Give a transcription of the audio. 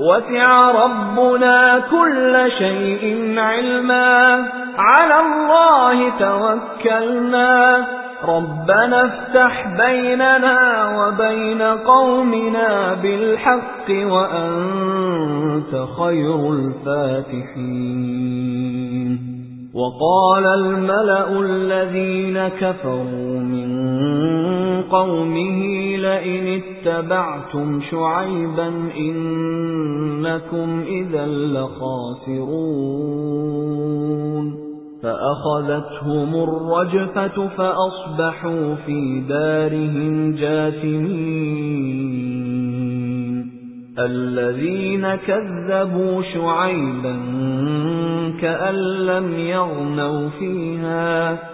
وسع ربنا كل شيء علما. على الله توكلنا. ربنا افتح بيننا وبين قومنا بالحق وأنت خير الفاتحين. وقال الملأ الذين كفروا من قومه لئن اتبعتم شعيبا إنكم إذا لخاسرون فأخذتهم الرجفة فأصبحوا في دارهم جاثمين الذين كذبوا شعيبا كأن لم يغنوا فيها